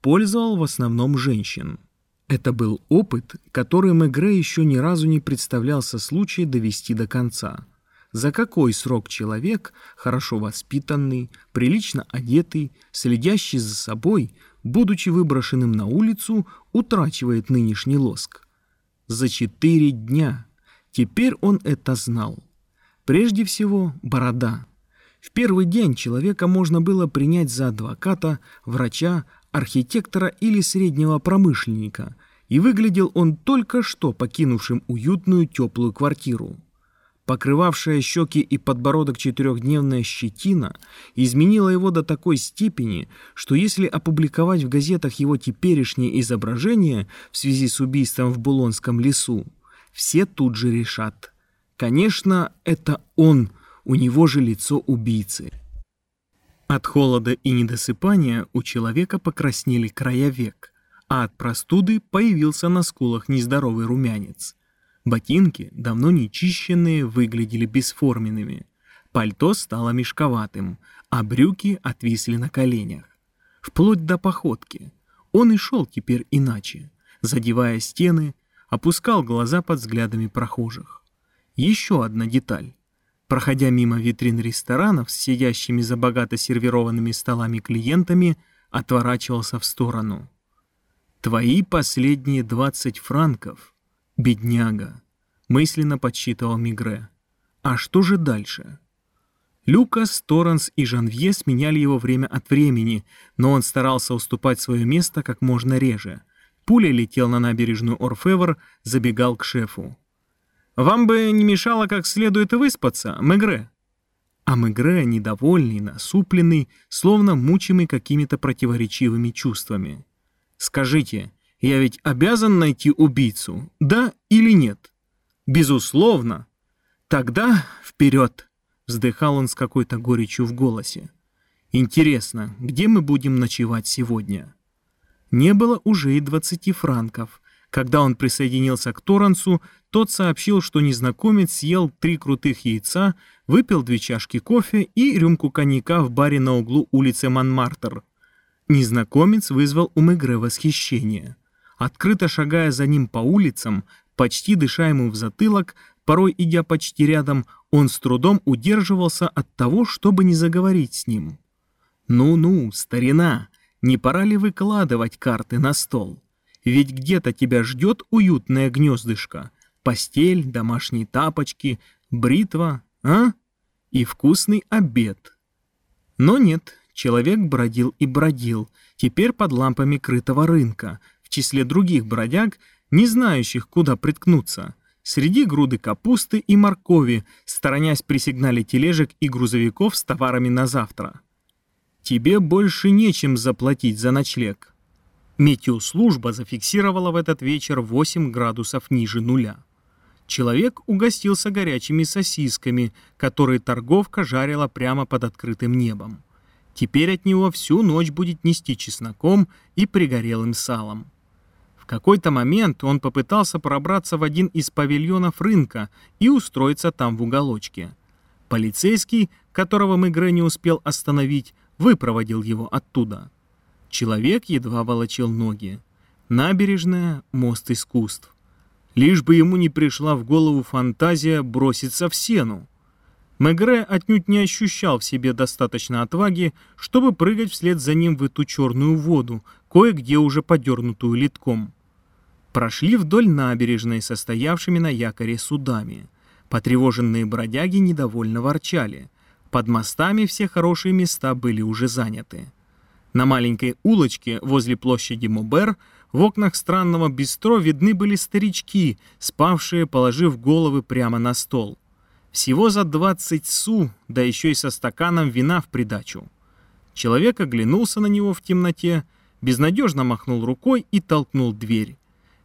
пользовал в основном женщин. Это был опыт, который Мегре еще ни разу не представлялся случай довести до конца. За какой срок человек, хорошо воспитанный, прилично одетый, следящий за собой, будучи выброшенным на улицу, утрачивает нынешний лоск? За четыре дня. Теперь он это знал. Прежде всего, борода. В первый день человека можно было принять за адвоката, врача, архитектора или среднего промышленника, и выглядел он только что покинувшим уютную теплую квартиру. Покрывавшая щеки и подбородок четырехдневная щетина изменила его до такой степени, что если опубликовать в газетах его теперешнее изображение в связи с убийством в Булонском лесу, все тут же решат. Конечно, это он, у него же лицо убийцы. От холода и недосыпания у человека покраснели края век, а от простуды появился на скулах нездоровый румянец. Ботинки, давно не чищенные, выглядели бесформенными. Пальто стало мешковатым, а брюки отвисли на коленях. Вплоть до походки. Он и шел теперь иначе, задевая стены, опускал глаза под взглядами прохожих. Еще одна деталь. Проходя мимо витрин ресторанов с сидящими за богато сервированными столами клиентами, отворачивался в сторону. «Твои последние двадцать франков, бедняга», — мысленно подсчитывал Мигре. «А что же дальше?» Люкас, Торренс и Жанвье сменяли его время от времени, но он старался уступать свое место как можно реже. Пуля летел на набережную Орфевр, забегал к шефу. Вам бы не мешало как следует выспаться, Мегре». А Мегре, недовольный, насупленный, словно мучимый какими-то противоречивыми чувствами. «Скажите, я ведь обязан найти убийцу, да или нет?» «Безусловно». «Тогда вперед!» — вздыхал он с какой-то горечью в голосе. «Интересно, где мы будем ночевать сегодня?» Не было уже и двадцати франков. Когда он присоединился к Торрансу, тот сообщил, что незнакомец съел три крутых яйца, выпил две чашки кофе и рюмку коньяка в баре на углу улицы Монмартр. Незнакомец вызвал у Мегре восхищение. Открыто шагая за ним по улицам, почти дыша ему в затылок, порой идя почти рядом, он с трудом удерживался от того, чтобы не заговорить с ним. «Ну-ну, старина, не пора ли выкладывать карты на стол? Ведь где-то тебя ждет уютное гнездышко, постель, домашние тапочки, бритва, а? И вкусный обед. Но нет, человек бродил и бродил, теперь под лампами крытого рынка, в числе других бродяг, не знающих, куда приткнуться, среди груды капусты и моркови, сторонясь при сигнале тележек и грузовиков с товарами на завтра. Тебе больше нечем заплатить за ночлег. Метеослужба зафиксировала в этот вечер 8 градусов ниже нуля. Человек угостился горячими сосисками, которые торговка жарила прямо под открытым небом. Теперь от него всю ночь будет нести чесноком и пригорелым салом. В какой-то момент он попытался пробраться в один из павильонов рынка и устроиться там в уголочке. Полицейский, которого Мегре не успел остановить, выпроводил его оттуда. Человек едва волочил ноги. Набережная — мост искусств лишь бы ему не пришла в голову фантазия броситься в сену. Мегре отнюдь не ощущал в себе достаточно отваги, чтобы прыгать вслед за ним в эту черную воду, кое-где уже подернутую литком. Прошли вдоль набережной, состоявшими на якоре судами. Потревоженные бродяги недовольно ворчали. Под мостами все хорошие места были уже заняты. На маленькой улочке возле площади Мобер в окнах странного бистро видны были старички, спавшие, положив головы прямо на стол. Всего за двадцать су, да еще и со стаканом вина в придачу. Человек оглянулся на него в темноте, безнадежно махнул рукой и толкнул дверь.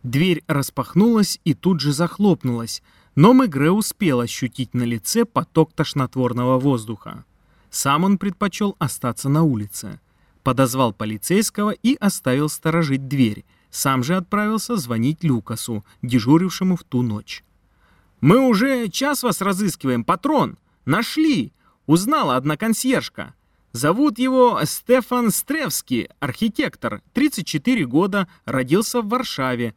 Дверь распахнулась и тут же захлопнулась, но Мегре успел ощутить на лице поток тошнотворного воздуха. Сам он предпочел остаться на улице. Подозвал полицейского и оставил сторожить дверь, сам же отправился звонить Люкасу, дежурившему в ту ночь. «Мы уже час вас разыскиваем, патрон! Нашли! Узнала одна консьержка. Зовут его Стефан Стревский, архитектор, 34 года, родился в Варшаве,